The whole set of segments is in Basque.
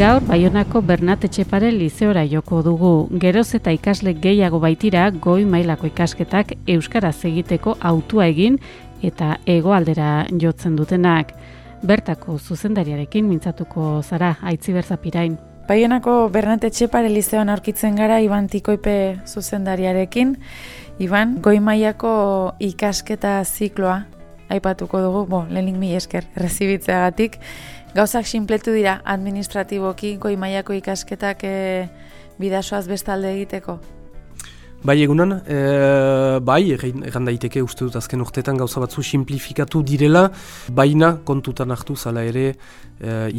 Gaur Baionako Bernat Etxepare lizeora joko dugu. Geroz eta ikasle gehiago baitira goi mailako ikasketak euskaraz egiteko autua egin eta hegoaldera jotzen dutenak. Bertako zuzendariarekin mintzatuko zara, aitzi berzapirain. Baionako Bernat Etxepare lizeoan aurkitzen gara Iban Tikoipe zuzendariarekin. Iban, goi mailako ikasketa zikloa aipatuko dugu, bo, lehenik mi esker, rezibitzeagatik. Gauzak sinpletu dira administratiboki goi mailako ikasketak e, bidasoaz bestalde egiteko. Bai egunan, e, bai, egan daiteke uste dut azken urtetan gauza batzu simplifikatu direla, baina kontutan hartu zala ere e,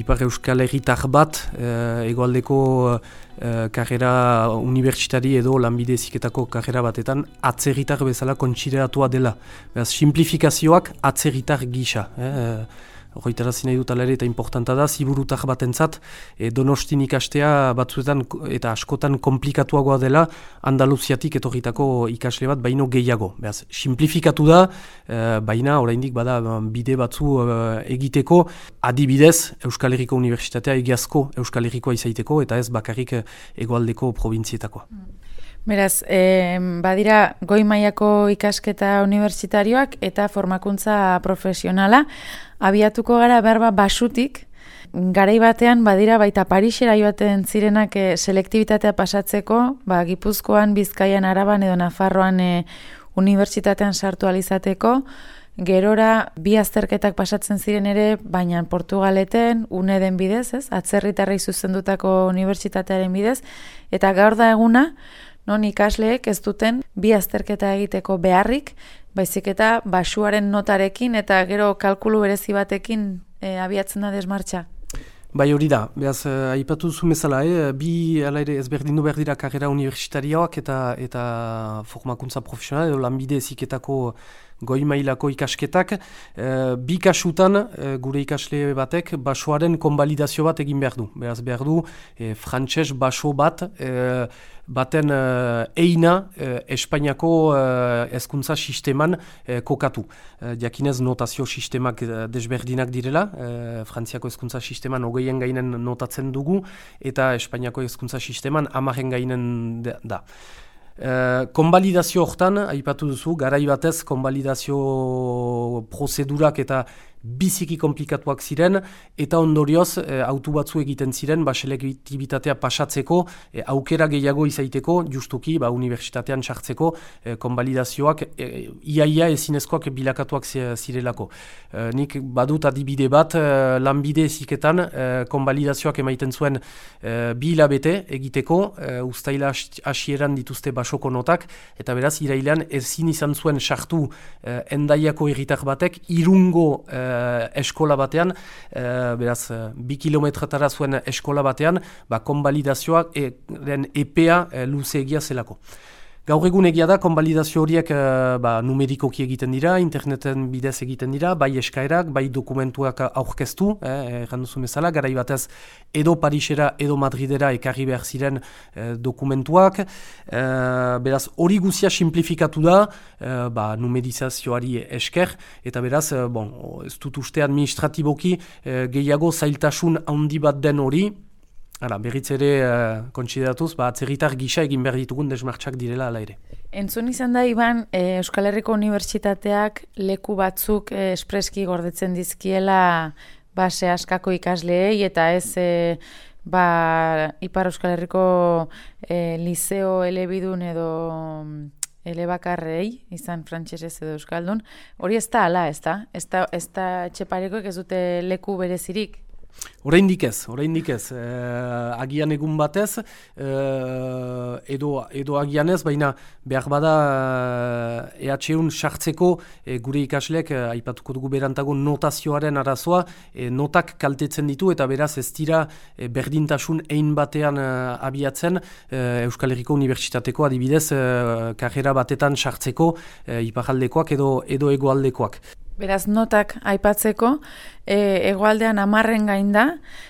Ipar Euskal Herritar bat e, egoaldeko e, karrera unibertsitari edo lanbide eziketako karrera batetan atzerritar bezala kontsideratua dela. Beraz, simplifikazioak atzerritar gisa. Eh, Horretara nahi dut alare eta importanta da, ziburutak batentzat e, donostin ikastea batzuetan eta askotan komplikatuagoa dela Andaluziatik etorritako ikasle bat baino gehiago. Beaz, simplifikatu da, e, baina oraindik bada bide batzu e, egiteko adibidez Euskal Herriko Unibertsitatea egiazko Euskal Herrikoa izaiteko eta ez bakarrik egoaldeko provintzietakoa. Beraz, e, badira goi mailako ikasketa unibertsitarioak eta formakuntza profesionala, abiatuko gara berba basutik, garai batean badira baita Parisera joaten zirenak e, selektibitatea pasatzeko, ba, Gipuzkoan, Bizkaian, Araban edo Nafarroan e, unibertsitatean sartu alizateko, gerora bi azterketak pasatzen ziren ere, baina Portugaleten, une den bidez, ez? atzerritarrei zuzendutako unibertsitatearen bidez, eta gaur da eguna, non ikasleek ez duten bi azterketa egiteko beharrik, baizik eta basuaren notarekin eta gero kalkulu berezi batekin e, abiatzen da desmartxa. Bai hori da, behaz, uh, aipatu duzu bezala, eh? bi ala ere ezberdin du behar dira karrera universitarioak eta eta formakuntza profesional edo lanbide eziketako goi mailako ikasketak. E, bi kasutan, e, gure ikasle batek, basoaren konbalidazio bat egin behar du. Beraz behar du, e, frantses baso bat, e, baten e, eina e, Espainiako e, ezkuntza sisteman e, kokatu. E, diakinez notazio sistemak desberdinak direla, e, Frantziako ezkuntza sisteman hogeien gainen notatzen dugu, eta Espainiako ezkuntza sisteman amaren gainen da. Uh, konbalidazio hortan, aipatu duzu, garai batez konbalidazio prozedurak eta biziki komplikatuak ziren, eta ondorioz e, autu batzu egiten ziren, ba, selektibitatea pasatzeko, e, aukera gehiago izaiteko, justuki, ba, universitatean sartzeko, e, konbalidazioak, e, iaia ezinezkoak bilakatuak zirelako. E, nik badut adibide bat, e, lanbide eziketan, e, konbalidazioak emaiten zuen e, bi hilabete egiteko, e, ustaila hasieran dituzte basoko notak, eta beraz, irailean ezin izan zuen sartu e, endaiako erritar batek, irungo uh, eskola batean, uh, beraz, uh, bi kilometratara zuen eskola batean, ba, konbalidazioak e, epea uh, zelako. Gaur egun egia da, konbalidazio horiek uh, ba, numerikoki egiten dira, interneten bidez egiten dira, bai eskaerak, bai dokumentuak aurkeztu, eh, duzu bezala, garai batez edo Parisera edo Madridera ekarri behar ziren eh, dokumentuak. Eh, beraz, hori guzia simplifikatu da, eh, ba, numerizazioari esker, eta beraz, eh, bon, ez dut uste administratiboki eh, gehiago zailtasun handi bat den hori, Hala, berriz ere uh, kontsideratuz, ba, atzerritar gisa egin behar ditugun desmartxak direla ala ere. Entzun izan da, Iban, e, Euskal Herriko Unibertsitateak leku batzuk e, espreski gordetzen dizkiela base askako ikasleei eta ez e, ba, Ipar Euskal Herriko e, liceo elebidun edo elebakarrei, izan frantsesez edo euskaldun, hori ez da ala, ez da? Ez da, ez da etxeparekoek ez dute leku berezirik? Oraindik ez, oraindik ez. E, agian egun batez, e, edo, edo agian ez, baina behar bada EHUn sartzeko e, gure ikasleek, e, aipatuko dugu berantago notazioaren arazoa, e, notak kaltetzen ditu eta beraz ez dira e, berdintasun ein batean e, abiatzen e, Euskal Herriko Unibertsitateko adibidez e, karrera batetan sartzeko e, iparaldekoak edo, edo egoaldekoak. Beraz, notak aipatzeko, e, egoaldean amarren gain da,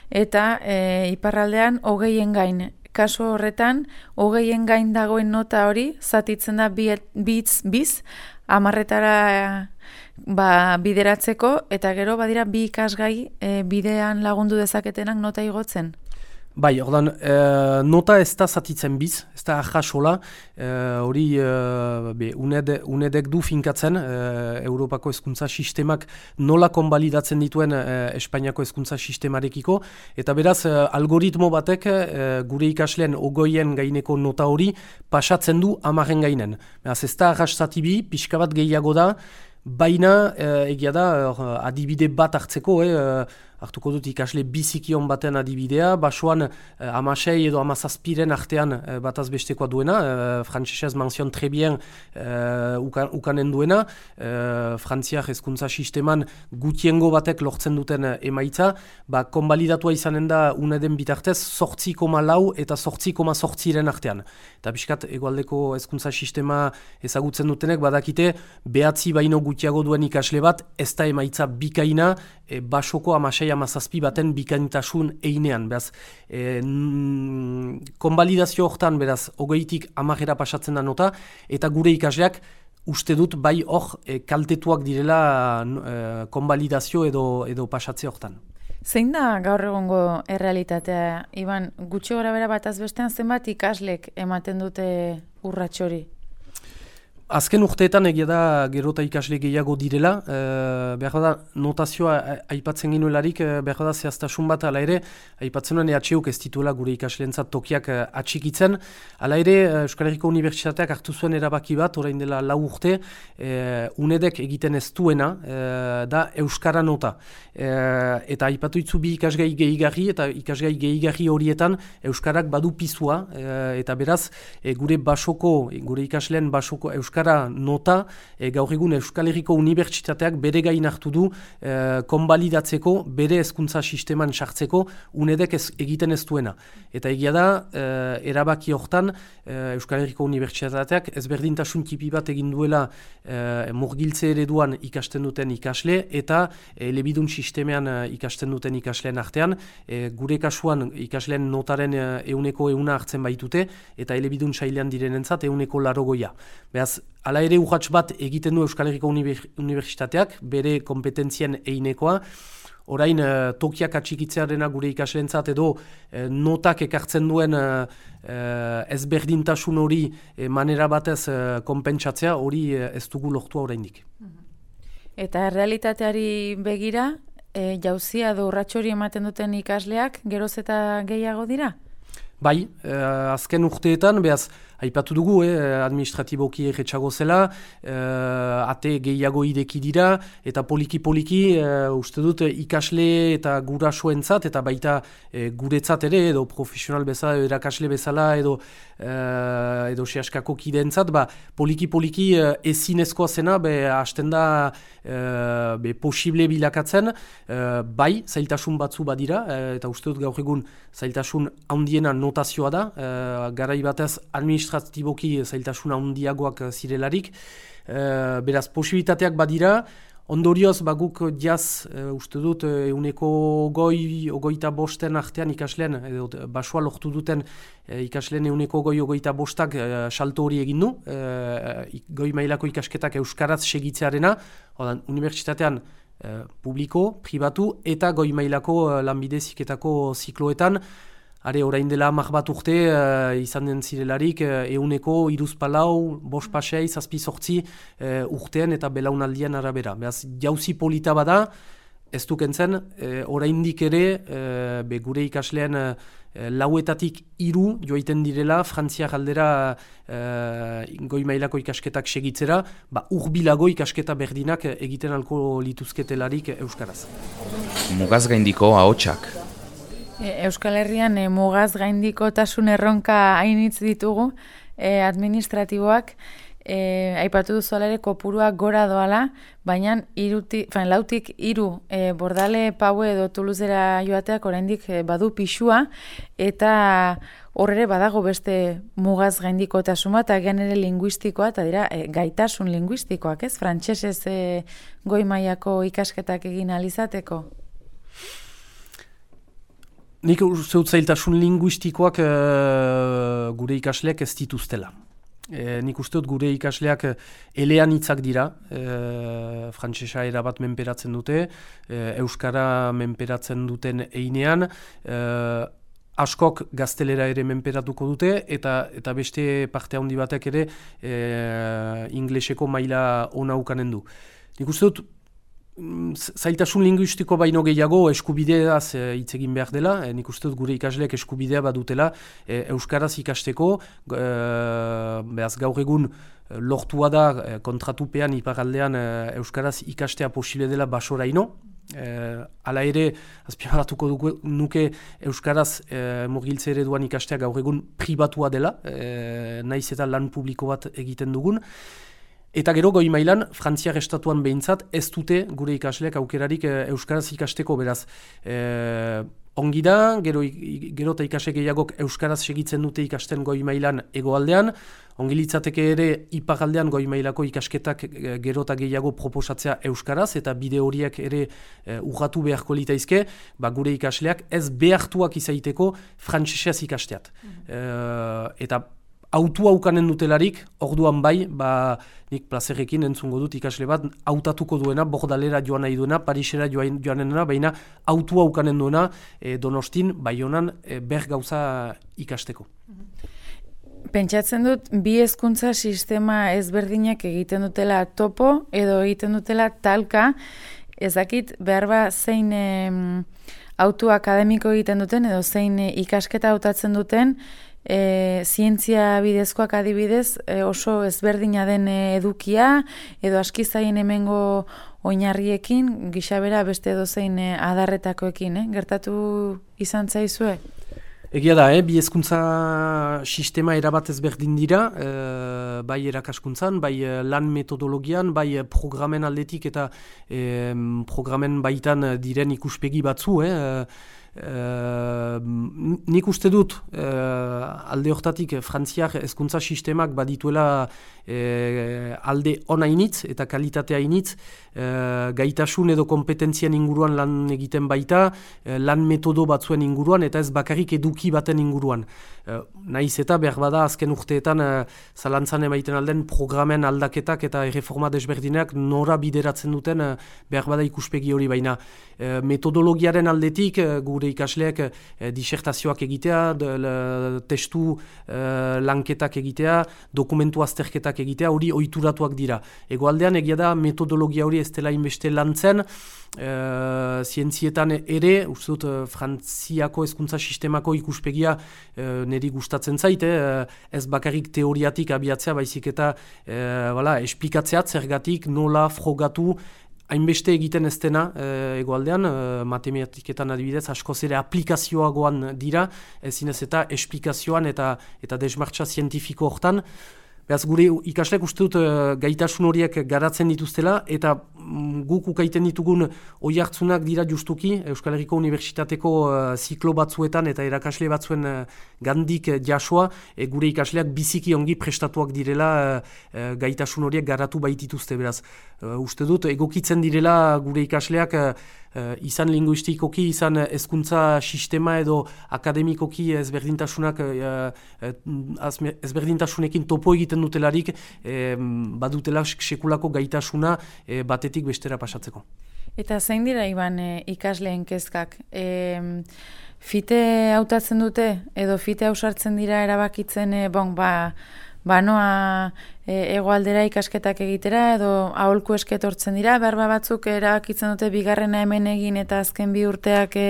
eta e, iparraldean hogeien gain. Kasu horretan, hogeien gain dagoen nota hori, zatitzen da bitz biz, amarretara ba, bideratzeko, eta gero badira bi ikasgai e, bidean lagundu dezaketenak nota igotzen. Bai, ordan, e, nota ez da zatitzen biz, ez da ahasola, e, hori e, uned, unedek du finkatzen e, Europako hezkuntza sistemak nola konbalidatzen dituen e, Espainiako hezkuntza sistemarekiko, eta beraz, e, algoritmo batek e, gure ikasleen ogoien gaineko nota hori pasatzen du amaren gainen. Beraz, ez da ahas zatibi, pixka bat gehiago da, baina e, egia da adibide bat hartzeko, e, hartuko dut ikasle bizikion baten adibidea, basoan eh, amasei edo amazazpiren artean eh, bataz bestekoa duena, eh, frantzesez manzion trebien eh, ukanen duena, eh, frantziak hezkuntza sisteman gutiengo batek lortzen duten eh, emaitza, ba, konbalidatua izanen da uneden bitartez, sortzi koma lau eta sortzi koma sortziren artean. Eta biskat, egualdeko hezkuntza sistema ezagutzen dutenek, badakite, behatzi baino gutiago duen ikasle bat, ez da emaitza bikaina, e, basoko amasei amazazpi baten bikaintasun einean. Beraz, e, konbalidazio hortan, beraz, ogeitik amajera pasatzen da nota, eta gure ikasleak uste dut bai hor e, kaltetuak direla e, konbalidazio edo, edo pasatze hortan. Zein da gaur egongo errealitatea, Iban, gutxi gora bera bat azbestean zenbat ikaslek ematen dute urratxori? Azken urteetan egia da gerota ikasle gehiago direla, e, behar da notazioa aipatzen ginuelarik, e, behar da zehaztasun bat ala ere, aipatzen nuen EHUk ez tituela gure ikasleentzat tokiak e, atxikitzen. Ala ere, Euskal Herriko Unibertsitateak hartu zuen erabaki bat, orain dela lau urte, e, unedek egiten ez duena, e, da Euskara nota. E, eta aipatu itzu bi ikasgai gehigarri, eta ikasgai gehigarri horietan Euskarak badu pizua, e, eta beraz, e, gure basoko, gure ikasleen basoko Euskara Euskara nota e, gaur egun Euskal Herriko Unibertsitateak bere gain hartu du e, konbalidatzeko, bere hezkuntza sisteman sartzeko unedek ez, egiten ez duena. Eta egia da, e, erabaki hortan e, Euskal Herriko Unibertsitateak ezberdintasun tipi bat egin duela e, murgiltze ereduan ikasten duten ikasle eta e, lebidun sistemean ikasten duten ikasleen artean, e, gure kasuan ikasleen notaren e, euneko euna hartzen baitute eta elebidun sailean direnentzat euneko larogoia. Beaz, Hala ere urratx bat egiten du Euskal Herriko Unibertsitateak, bere kompetentzien einekoa, orain uh, tokiak atxikitzearena gure ikaslentzat edo uh, notak ekartzen duen uh, ezberdintasun hori uh, manera batez uh, konpentsatzea hori uh, ez dugu lortua oraindik. Eta realitateari begira, e, jauzia edo urratxori ematen duten ikasleak geroz eta gehiago dira? Bai, azken urteetan, behaz, Aipatu dugu, eh, administratiboki erretxago zela, eh, ate gehiago ideki dira, eta poliki-poliki eh, uste dut ikasle eta gurasoentzat eta baita eh, guretzat ere, edo profesional bezala, edo erakasle bezala, edo, eh, edo sehaskako kidentzat, ba, poliki-poliki eh, ezinezkoa zena, be, hasten da eh, be, posible bilakatzen, eh, bai, zailtasun batzu badira, eh, eta uste dut gaur egun zailtasun handiena notazioa da, eh, garai batez administratiboki administratiboki zailtasuna handiagoak zirelarik. E, beraz, posibilitateak badira, ondorioz baguk jaz, e, uste dut, euneko goi, ogoita bosten artean ikasleen, edo basua lortu duten e, ikasleen euneko goi, ogoita bostak e, salto hori egin du, e, goi mailako ikasketak euskaraz segitzearena, odan, unibertsitatean, publiko, pribatu eta goi mailako lanbide ziketako zikloetan Are, orain dela amak bat urte, uh, izan den zirelarik, uh, euneko, iruz palau, bos pasei, zazpi sortzi uh, urtean eta belaunaldian arabera. Beaz, jauzi polita bada, ez dukentzen, uh, orain ere, uh, be gure ikaslean uh, lauetatik hiru joaiten direla Frantziak aldera e, goi mailako ikasketak segitzera, ba, urbilago ikasketa berdinak egiten alko lituzketelarik Euskaraz. Mugaz gaindiko ahotsak. E, Euskal Herrian e, mugaz gaindiko tasun erronka hainitz ditugu e, administratiboak, e, aipatu duzu ere kopurua gora doala, baina iruti, fain, lautik iru e, bordale paue edo tuluzera joateak oraindik e, badu pixua, eta horre badago beste mugaz gaindiko eta suma, eta gen linguistikoa, eta dira e, gaitasun linguistikoak, ez? Frantsesez e, goi mailako ikasketak egin alizateko? Nik uste zailtasun linguistikoak e, gure ikasleak ez dituztela. E, nik uste dut gure ikasleak eh, elean hitzak dira, e, frantsesa erabat menperatzen dute, euskara menperatzen duten einean, e, askok gaztelera ere menperatuko dute, eta eta beste parte handi batek ere e, ingleseko maila ona ukanen du. Nik uste dut, zailtasun linguistiko baino gehiago eskubideaz eh, hitz egin behar dela, e, nik uste dut gure ikasleak eskubidea badutela e, Euskaraz ikasteko, e, behaz gaur egun lortua da kontratupean iparaldean e, Euskaraz ikastea posible dela basoraino, e, ala ere, azpimarratuko nuke Euskaraz e, murgiltze ere duan ikastea gaur egun pribatua dela, e, naiz eta lan publiko bat egiten dugun, Eta gero goi mailan, Frantziak estatuan behintzat, ez dute gure ikasleak aukerarik e, Euskaraz ikasteko beraz. E, ongi da, gero, gero eta ikasek gehiagok Euskaraz segitzen dute ikasten goi mailan egoaldean, ongi litzateke ere ipagaldean goi mailako ikasketak e, gero eta gehiago proposatzea Euskaraz, eta bide horiek ere e, urratu beharko litaizke, ba, gure ikasleak ez behartuak izaiteko frantsesez ikasteat. Mm eta autu haukanen dutelarik, orduan bai, ba, nik plazerrekin entzungo dut ikasle bat, hautatuko duena, bordalera joan nahi duena, Parisera joan duena, baina autu haukanen duena e, donostin, bai honan, e, ber gauza ikasteko. Pentsatzen dut, bi hezkuntza sistema ezberdinak egiten dutela topo, edo egiten dutela talka, ezakit behar ba zein autu akademiko egiten duten, edo zein ikasketa hautatzen duten, e, zientzia bidezkoak adibidez e, oso ezberdina den edukia edo askizaien hemengo oinarriekin gixabera beste dozein e, adarretakoekin, eh? gertatu izan zaizue? Egia da, eh? bi ezkuntza sistema erabat ezberdin dira, e, bai erakaskuntzan, bai lan metodologian, bai programen aldetik eta e, programen baitan diren ikuspegi batzu, eh? Uh, nik uste dut uh, alde hortatik frantziak ezkuntza sistemak badituela uh, alde ona initz eta kalitatea initz uh, gaitasun edo kompetentzian inguruan lan egiten baita uh, lan metodo batzuen inguruan eta ez bakarrik eduki baten inguruan. Uh, naiz eta behar bada azken urteetan uh, zalantzan emaiten alden programen aldaketak eta erreforma desberdinak nora bideratzen duten uh, behar bada ikuspegi hori baina uh, metodologiaren aldetik uh, gure ikasleak e, disertazioak egitea, de, testu e, lanketak egitea, dokumentu azterketak egitea, hori ohituratuak dira. Egoaldean egia da metodologia hori ez dela inbeste lantzen, e, zientzietan ere, uste dut, frantziako ezkuntza sistemako ikuspegia e, niri gustatzen zaite, ez bakarrik teoriatik abiatzea, baizik eta e, wala, esplikatzeat zergatik, nola, frogatu, hainbeste egiten ez dena egoaldean, e, matematiketan adibidez, asko zere aplikazioagoan dira, ezinez eta esplikazioan eta eta desmartza zientifiko hortan, Beaz, gure ikaslek uste dut uh, gaitasun horiek garatzen dituztela eta mm, guk ukaiten ditugun oi hartzunak dira justuki Euskal Herriko Unibertsitateko uh, ziklo batzuetan eta erakasle batzuen uh, gandik jasua e, gure ikasleak biziki ongi prestatuak direla gaitasun horiek garatu baitituzte beraz. Uste dut egokitzen direla gure ikasleak izan linguistikoki, izan hezkuntza sistema edo akademikoki ezberdintasunak uh, ezberdintasunekin topo egiten dutelarik eh, badutela sekulako gaitasuna eh, batetik bestera pasatzeko. Eta zein dira iban ikasleen kezkak? E, fite hautatzen dute edo fite hausartzen dira erabakitzen e, bon, ba, banoa e, egoaldera ikasketak egitera edo aholku esketortzen dira, berba batzuk erabakitzen dute bigarrena hemen egin eta azken bi urteak e,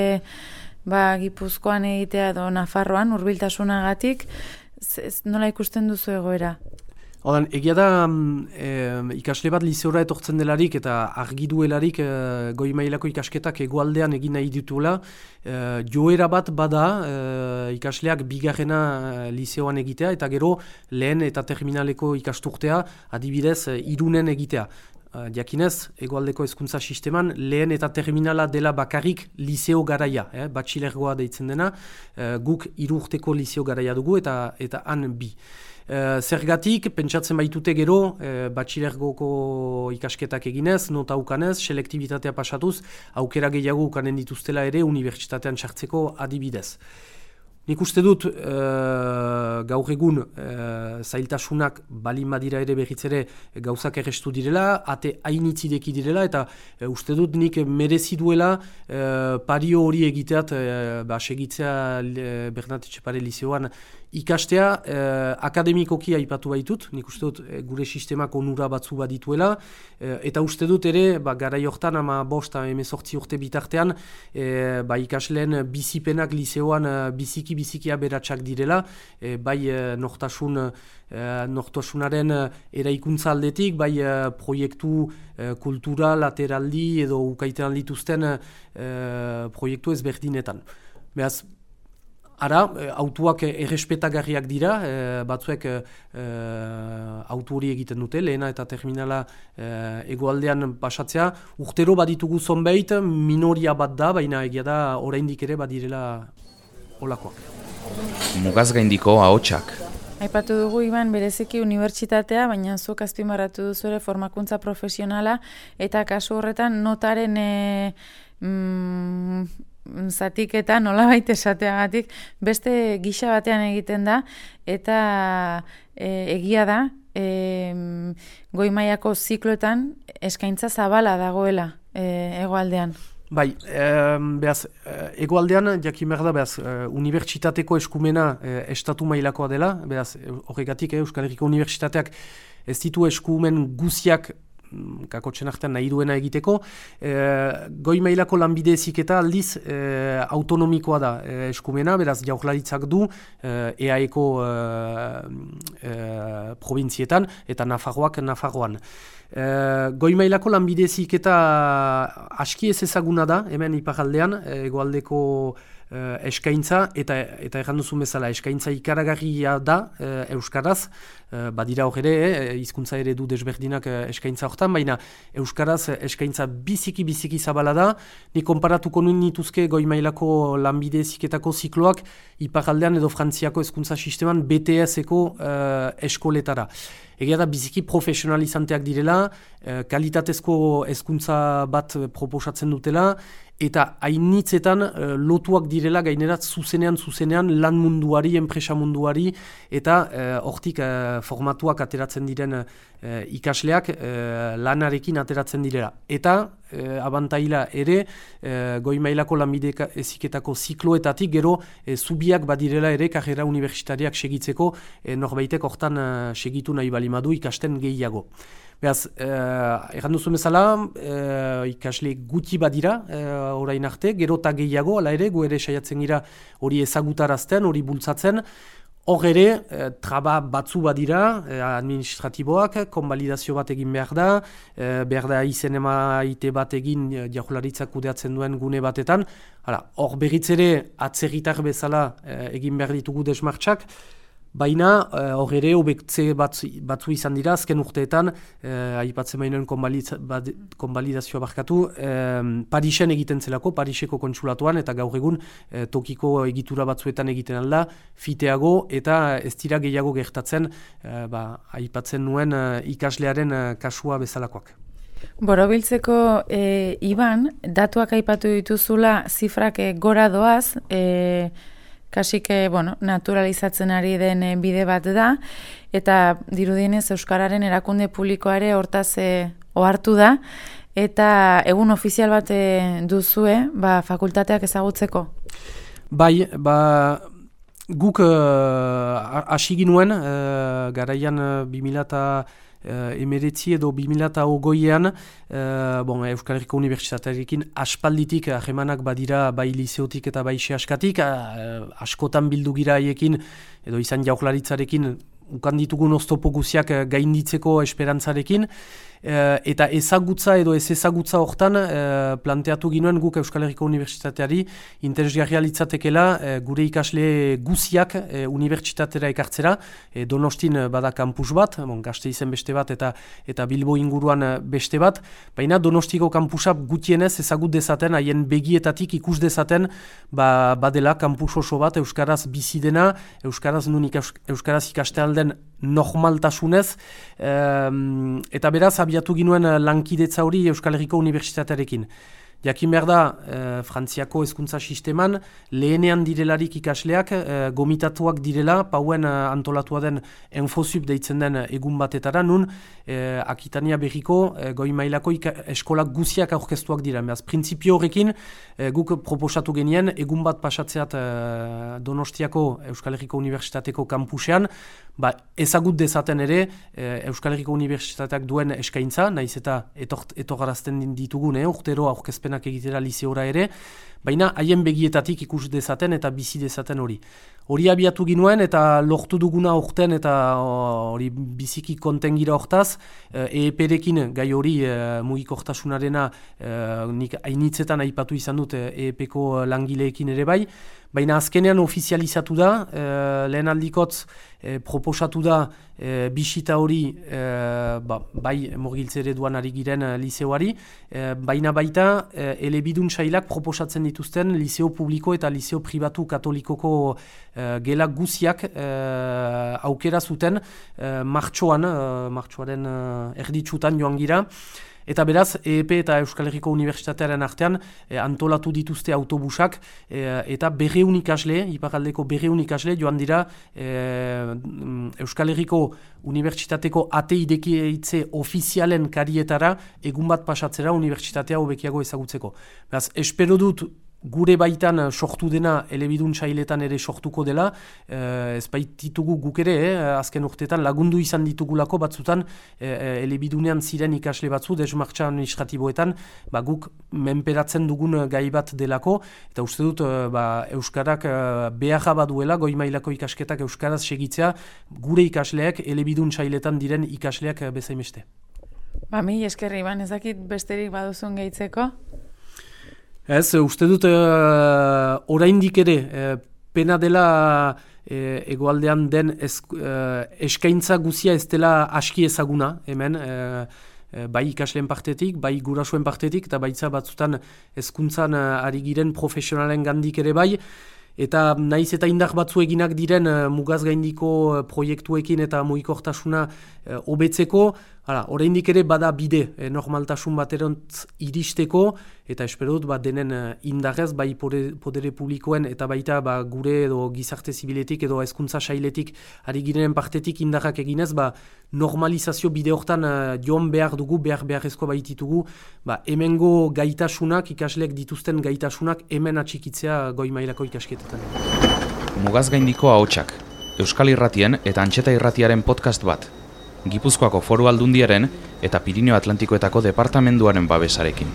ba, Gipuzkoan egitea edo Nafarroan, urbiltasunagatik, nola ikusten duzu egoera? Odan, egia da e, ikasle bat liseora etortzen delarik eta argi duelarik e, goi mailako ikasketak egualdean egin nahi dituela. E, joera bat bada e, ikasleak bigarrena liseoan egitea eta gero lehen eta terminaleko ikasturtea adibidez irunen egitea. Diakinez, egualdeko hezkuntza sisteman, lehen eta terminala dela bakarrik liseo garaia, eh, batxilergoa deitzen dena, uh, guk irurteko liseo garaia dugu eta eta han bi. Uh, zergatik, pentsatzen baitute gero, uh, batxilergoko ikasketak eginez, nota ukanez, selektibitatea pasatuz, aukera gehiago ukanen dituztela ere unibertsitatean txartzeko adibidez. Nik uste dut uh, gaur egun uh, zailtasunak balin badira ere berriz ere gauzak errestu direla, ate hainitzideki direla, eta uh, uste dut nik merezi duela uh, pario hori egiteat uh, ba, segitzea uh, Bernat Etxepare Liceoan ikastea eh, akademikoki aipatu baitut, nik uste dut eh, gure sistemako onura batzu badituela, eh, eta uste dut ere, ba, gara jortan ama bosta emezortzi urte bitartean, eh, ba, ikasleen bizipenak liseoan eh, biziki-biziki aberatsak direla, eh, bai eh, nortasun, eh, nortasunaren eh, eraikuntza aldetik, bai eh, proiektu eh, kultura, lateraldi edo ukaitean dituzten eh, proiektu ezberdinetan. Beaz, Ara, eh, autuak errespetagarriak dira, e, batzuek e, autu hori egiten dute, lehena eta terminala e, egoaldean pasatzea. Urtero baditugu zonbeit, minoria bat da, baina egia da oraindik ere badirela olakoak. Mugaz gaindiko ahotsak. Aipatu dugu Iban bereziki unibertsitatea, baina zuk azpimarratu duzu ere formakuntza profesionala eta kasu horretan notaren e, mm, zatik eta nola baita esateagatik beste gisa batean egiten da eta e, egia da e, goi zikloetan eskaintza zabala dagoela e, egoaldean. Bai, e, behaz, egoaldean, jakin da, behaz, unibertsitateko eskumena e, estatu mailakoa dela, behaz, horregatik, Euskal Herriko Unibertsitateak ez ditu eskumen guziak kakotxen artean nahi duena egiteko. E, goi mailako lanbide eziketa aldiz e, autonomikoa da e, eskumena, beraz jaurlaritzak du e, EAEko e, e, provinzietan eta Nafarroak Nafarroan. E, goi mailako lanbide eziketa aski ez ezaguna da, hemen iparaldean, egoaldeko eskaintza eta eta erran duzu bezala eskaintza ikaragarria da uh, euskaraz. Uh, badira hor ere eh, hizkuntza ere du desberdinak eskaintza hortan baina euskaraz eskaintza biziki biziki zabala da. Ni konparatuko nuen nituzke goi mailako lanbide ziketako zikloak iparaldean edo frantziako hezkuntza sisteman BTS-eko eskoletara. Egia da biziki profesionalizanteak direla, kalitatezko hezkuntza bat proposatzen dutela, eta hainitzetan uh, lotuak direla gainerat zuzenean zuzenean lan munduari, enpresa munduari eta uh, hortik uh, formatuak ateratzen diren ikasleak lanarekin ateratzen direla. Eta abantaila ere goi mailako lanbide eziketako zikloetatik gero zubiak badirela ere karrera universitariak segitzeko norbaitek hortan segitu nahi balimadu ikasten gehiago. Beaz, eh, errandu zuen bezala, eh, ikasle guti badira eh, orain arte, gero eta gehiago, ala ere, gu ere saiatzen gira hori ezagutarazten, hori bultzatzen, Hor ere, eh, traba batzu badira, eh, administratiboak, konbalidazio bat egin behar da, eh, behar da izen emaite bat egin eh, diakularitzak kudeatzen duen gune batetan. Hor berriz ere, atzerritar bezala eh, egin behar ditugu desmartxak, Baina, eh, hor ere, obekze batzu, batzu izan dira, azken urteetan, eh, aipatzen bainoen konbalidazioa barkatu, eh, Parisen egiten zelako, Pariseko kontsulatuan, eta gaur egun eh, tokiko egitura batzuetan egiten alda, fiteago, eta ez dira gehiago gertatzen, eh, ba, aipatzen nuen eh, ikaslearen eh, kasua bezalakoak. Borobiltzeko, eh, Iban, datuak aipatu dituzula, zifrak gora doaz, eh, kasik bueno, naturalizatzen ari den eh, bide bat da, eta dirudienez Euskararen erakunde publikoare hortaz e, ohartu da, eta egun ofizial bat duzue ba, fakultateak ezagutzeko? Bai, ba, guk uh, hasi ginuen, uh, garaian uh, 2000 emeretzi edo 2008an, bon, Euskal Herriko Unibertsitatearekin aspalditik ahemanak badira bai liseotik eta bai sehaskatik, askotan bildu gira haiekin edo izan jauklaritzarekin ukan ditugun oztopo guziak gainditzeko esperantzarekin, Eh, eta ezagutza edo ez ezagutza hortan e, planteatu ginuen guk Euskal Herriko Unibertsitateari interesgarria litzatekela gure ikasle guziak unibertsitatera ekartzera. Donostin bada kampus bat, bon, gazte izen beste bat eta eta Bilbo inguruan beste bat, baina Donostiko kampusak gutienez ezagut dezaten haien begietatik ikus dezaten ba, badela kampus oso bat Euskaraz bizi dena, Euskaraz nun Euskaraz ikaste alden normaltasunez eta beraz abiatu ginuen eh, lankidetza hori Euskal Herriko Unibertsitatearekin. Jakin behar da, e, Frantziako hezkuntza sisteman, lehenean direlarik ikasleak, e, gomitatuak direla, pauen e, antolatua den enfosub deitzen den egun batetara, nun, e, Akitania berriko, e, goi mailako eskolak guziak aurkeztuak dira. Beaz, printzipio horrekin, e, guk proposatu genien, egun bat pasatzeat e, Donostiako Euskal Herriko Unibertsitateko kampusean, ba, ezagut dezaten ere e, Euskal Herriko Unibertsitateak duen eskaintza, naiz eta etogarazten ditugun, eh, urtero aurkezpenak egitera liseora ere, baina haien begietatik ikus dezaten eta bizi dezaten hori. Hori abiatu ginuen eta lortu duguna urten eta hori biziki konten gira hortaz, EEP-rekin e gai hori e, mugikortasunarena e, nik hainitzetan aipatu izan dut EEP-ko langileekin ere bai, Baina azkenean ofizializatu da, e, lehen aldikotz e, proposatu da e, bisita hori e, ba, bai morgiltzere duan ari giren liseoari, e, baina baita e, elebidun sailak proposatzen dituzten liseo publiko eta liseo pribatu katolikoko e, gela guziak e, aukera zuten e, martxoan, e, martxoaren erditsutan joan gira, Eta beraz, EEP eta Euskal Herriko Unibertsitatearen artean e, antolatu dituzte autobusak e, eta berreun ikasle, iparaldeko berreun ikasle, joan dira e, Euskal Herriko Unibertsitateko ate idekietze ofizialen karietara egun bat pasatzera unibertsitatea hobekiago ezagutzeko. Beraz, espero dut gure baitan eh, sortu dena elebidun sailetan ere sortuko dela, eh, ez baititugu guk ere, eh, azken urteetan lagundu izan ditugulako batzutan eh, elebidunean ziren ikasle batzu, desmartxa administratiboetan, ba, guk menperatzen dugun gai bat delako, eta uste dut ba, Euskarak behar baduela, goi mailako ikasketak Euskaraz segitzea, gure ikasleak elebidun sailetan diren ikasleak bezaimeste. Ba, mi eskerri, ban ezakit besterik baduzun gehitzeko? Ez, uste dut uh, oraindik ere, uh, pena dela uh, egoaldean den ez, uh, eskaintza guzia ez dela aski ezaguna, hemen, bai ikasleen partetik, bai gurasuen partetik, eta baitza batzutan ezkuntzan uh, ari giren profesionalen gandik ere bai, Eta naiz eta indar batzu eginak diren mugaz gaindiko proiektuekin eta mugikortasuna hobetzeko, Hala, oraindik ere bada bide eh, normaltasun bateront iristeko eta espero dut bat denen eh, indarrez bai podere publikoen eta baita ba, gure edo gizarte zibiletik edo hezkuntza sailetik ari girenen partetik indarrak eginez ba, normalizazio bide hortan eh, joan behar dugu, behar beharrezko baititugu ba, hemengo gaitasunak, ikaslek dituzten gaitasunak hemen atxikitzea goi mailako ikasketetan. Mugaz gaindiko ahotsak, Euskal Irratien eta Antxeta Irratiaren podcast bat. Gipuzkoako foru aldundiaren eta Pirineo Atlantikoetako departamenduaren babesarekin.